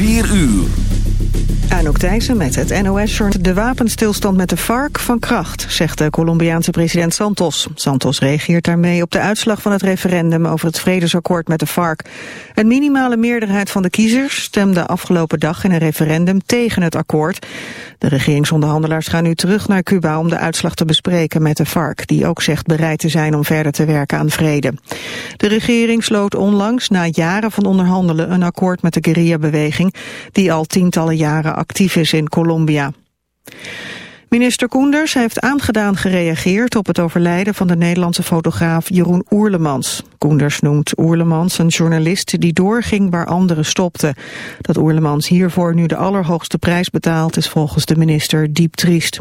4 uur. Anouk Thijssen met het nos De wapenstilstand met de FARC van kracht, zegt de Colombiaanse president Santos. Santos reageert daarmee op de uitslag van het referendum over het vredesakkoord met de FARC. Een minimale meerderheid van de kiezers stemde afgelopen dag in een referendum tegen het akkoord. De regeringsonderhandelaars gaan nu terug naar Cuba om de uitslag te bespreken met de FARC, die ook zegt bereid te zijn om verder te werken aan vrede. De regering sloot onlangs na jaren van onderhandelen een akkoord met de guerrilla-beweging, die al tientallen jaren actief is in Colombia. Minister Koenders heeft aangedaan gereageerd op het overlijden van de Nederlandse fotograaf Jeroen Oerlemans. Koenders noemt Oerlemans een journalist die doorging waar anderen stopten. Dat Oerlemans hiervoor nu de allerhoogste prijs betaalt is volgens de minister diep triest.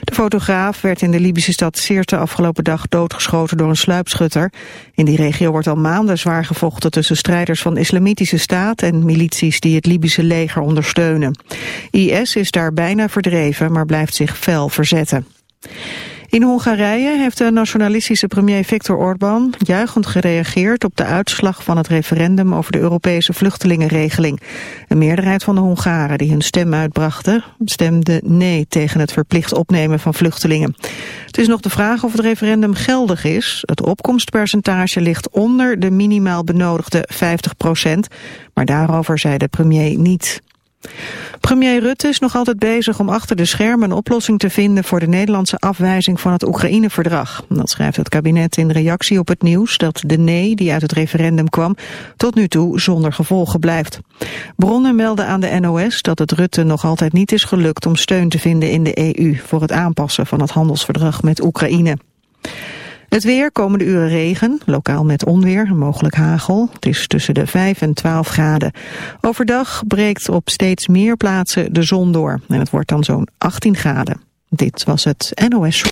De fotograaf werd in de Libische stad Sirte afgelopen dag doodgeschoten door een sluipschutter. In die regio wordt al maanden zwaar gevochten tussen strijders van islamitische staat en milities die het Libische leger ondersteunen. IS is daar bijna verdreven, maar blijft zich verzetten. In Hongarije heeft de nationalistische premier Viktor Orbán juichend gereageerd op de uitslag van het referendum over de Europese vluchtelingenregeling. Een meerderheid van de Hongaren die hun stem uitbrachten stemde nee tegen het verplicht opnemen van vluchtelingen. Het is nog de vraag of het referendum geldig is. Het opkomstpercentage ligt onder de minimaal benodigde 50 procent, maar daarover zei de premier niet. Premier Rutte is nog altijd bezig om achter de schermen een oplossing te vinden voor de Nederlandse afwijzing van het Oekraïne-verdrag. Dat schrijft het kabinet in reactie op het nieuws dat de nee die uit het referendum kwam tot nu toe zonder gevolgen blijft. Bronnen melden aan de NOS dat het Rutte nog altijd niet is gelukt om steun te vinden in de EU voor het aanpassen van het handelsverdrag met Oekraïne. Het weer, komende uren regen, lokaal met onweer, mogelijk hagel. Het is tussen de 5 en 12 graden. Overdag breekt op steeds meer plaatsen de zon door. En het wordt dan zo'n 18 graden. Dit was het NOS.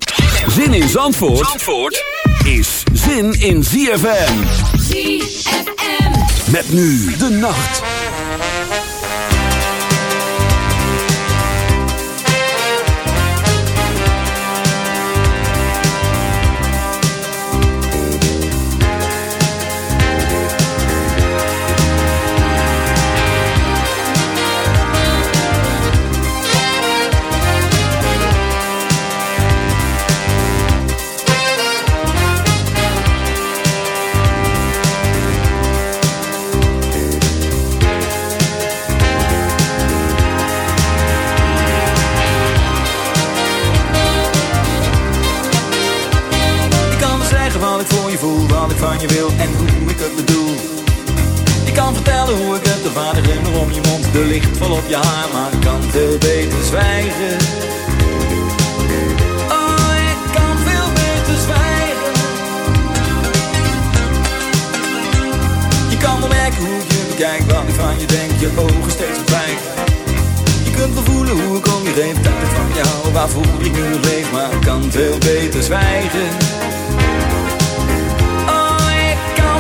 Zin in Zandvoort, Zandvoort is zin in ZFM. ZFM. Met nu de nacht. Van je wil en hoe ik het bedoel. Je kan vertellen hoe ik het, de vader om je mond, de licht vol op je haar, maar ik kan veel beter zwijgen. Oh, ik kan veel beter zwijgen. Je kan wel merken hoe je bekijk, wat ik van je denk, je ogen steeds verdwijgen. Je kunt wel voelen hoe ik om je heen, dat ik van jou, waarvoor ik nu leef, maar ik kan veel beter zwijgen.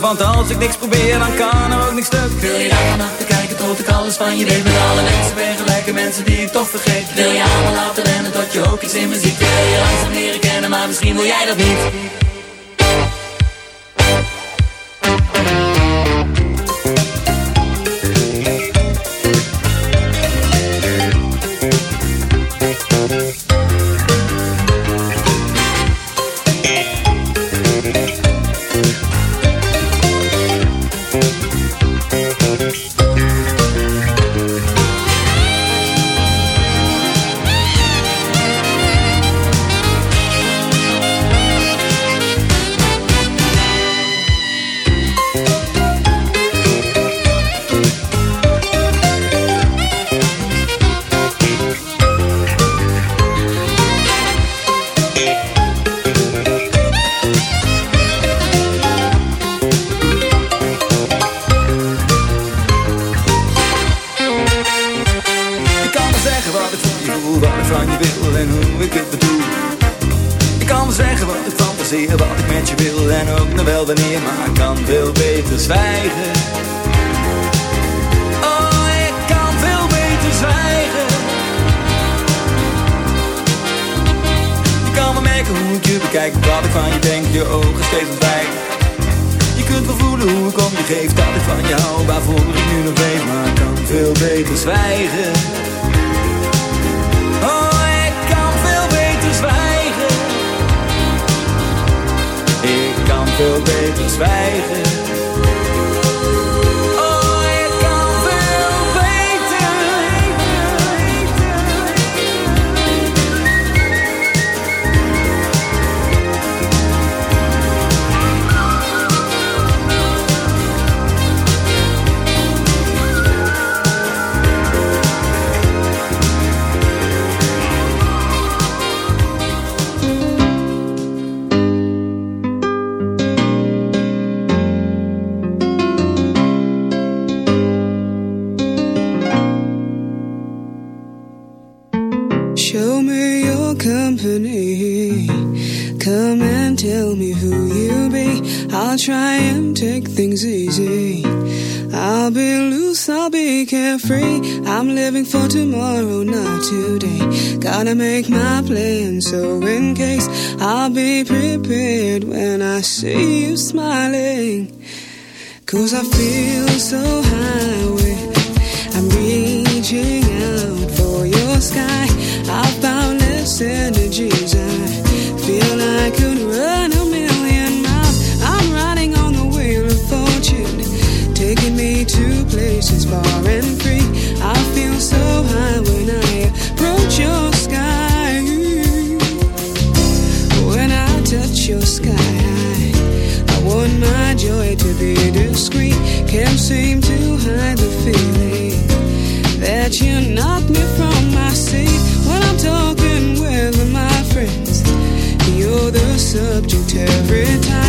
Want als ik niks probeer, dan kan ook niks stuk. Wil je daar te kijken tot ik alles van je weet met alle mensen ben gelijke mensen die ik toch vergeet. Wil je allemaal laten rennen tot je ook iets in muziek wil je langzaam leren kennen, maar misschien wil jij dat niet. amazing. prepared when I see you smiling. Cause I feel so high. you knock me from my seat when I'm talking with my friends. You're the subject every time.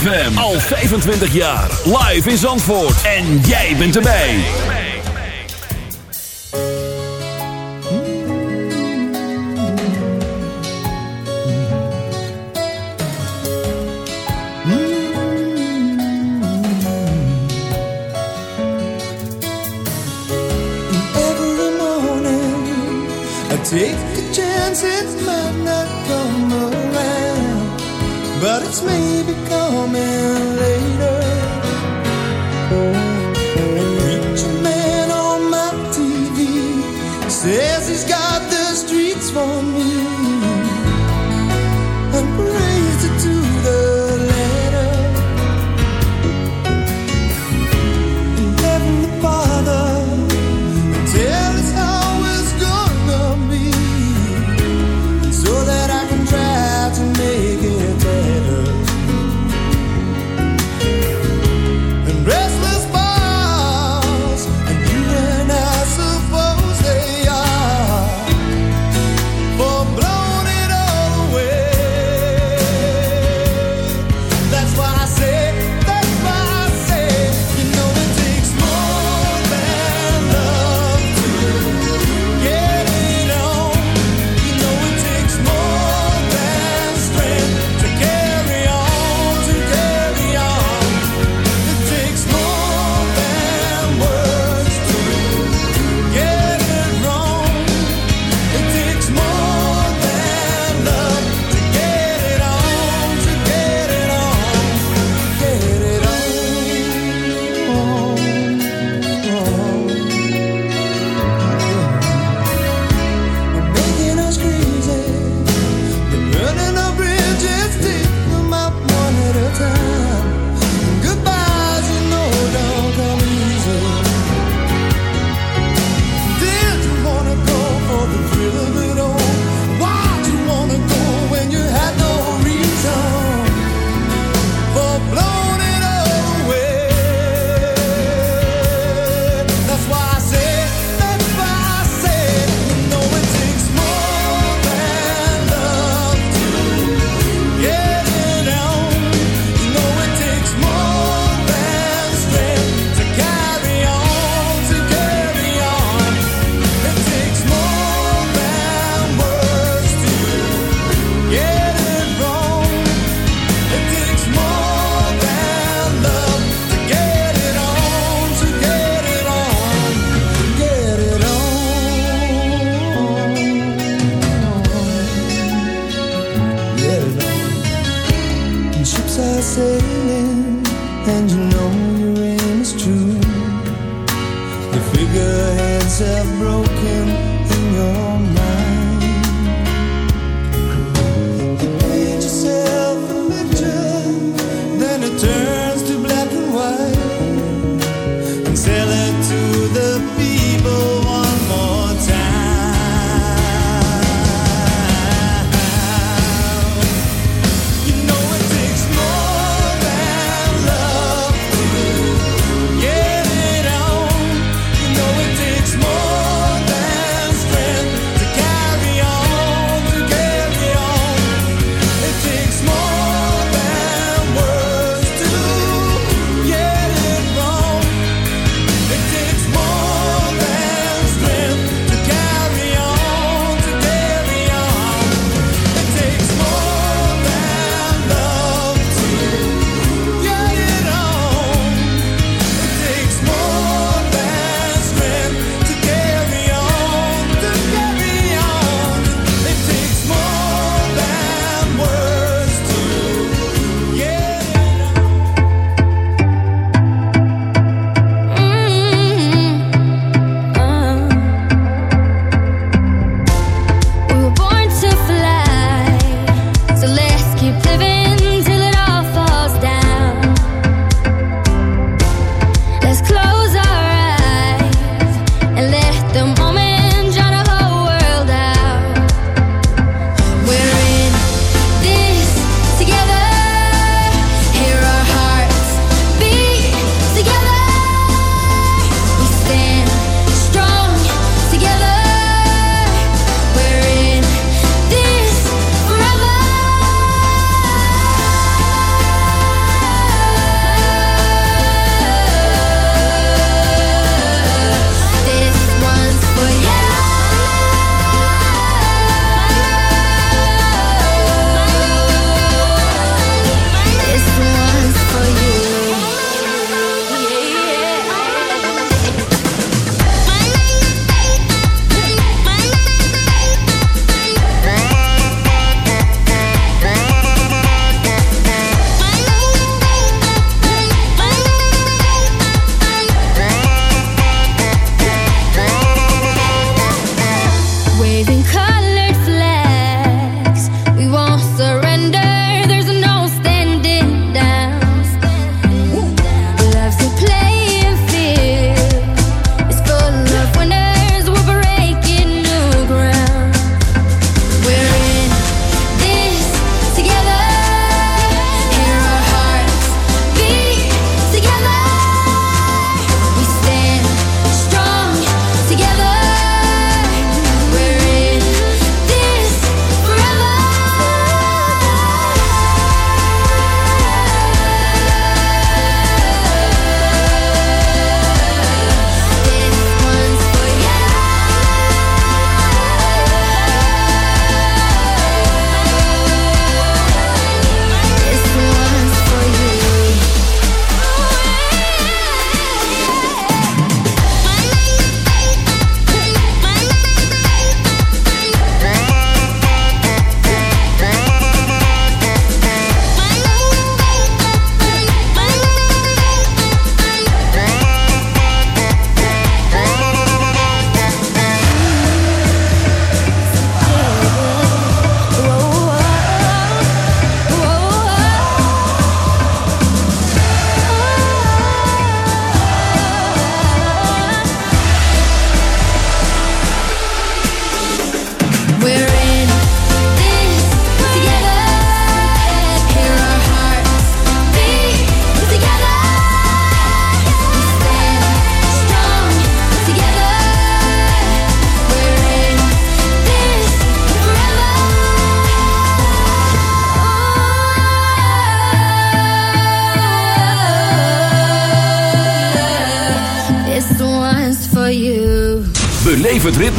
ZFM. Al 25 jaar. Live in Zandvoort. En jij bent erbij. Every morning I take the chance it might not come around but it's maybe coming.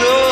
go.